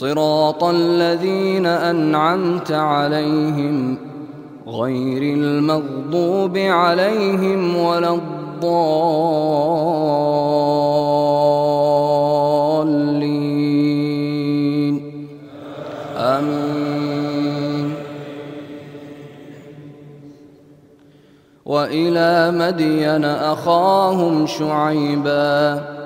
صراط الذين أنعمت عليهم غير المغضوب عليهم ولا الضالين. آمين. وإلى مدين أخاهم شعيباً.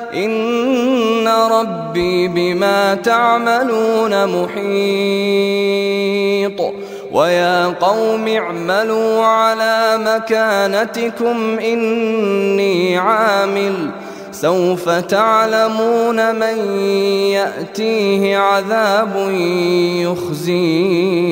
إن ربي بما تعملون محيط. ويا قوم اعملوا على مكانتكم إني عامل. سوف تعلمون من يأتيه عذاب يخزيه.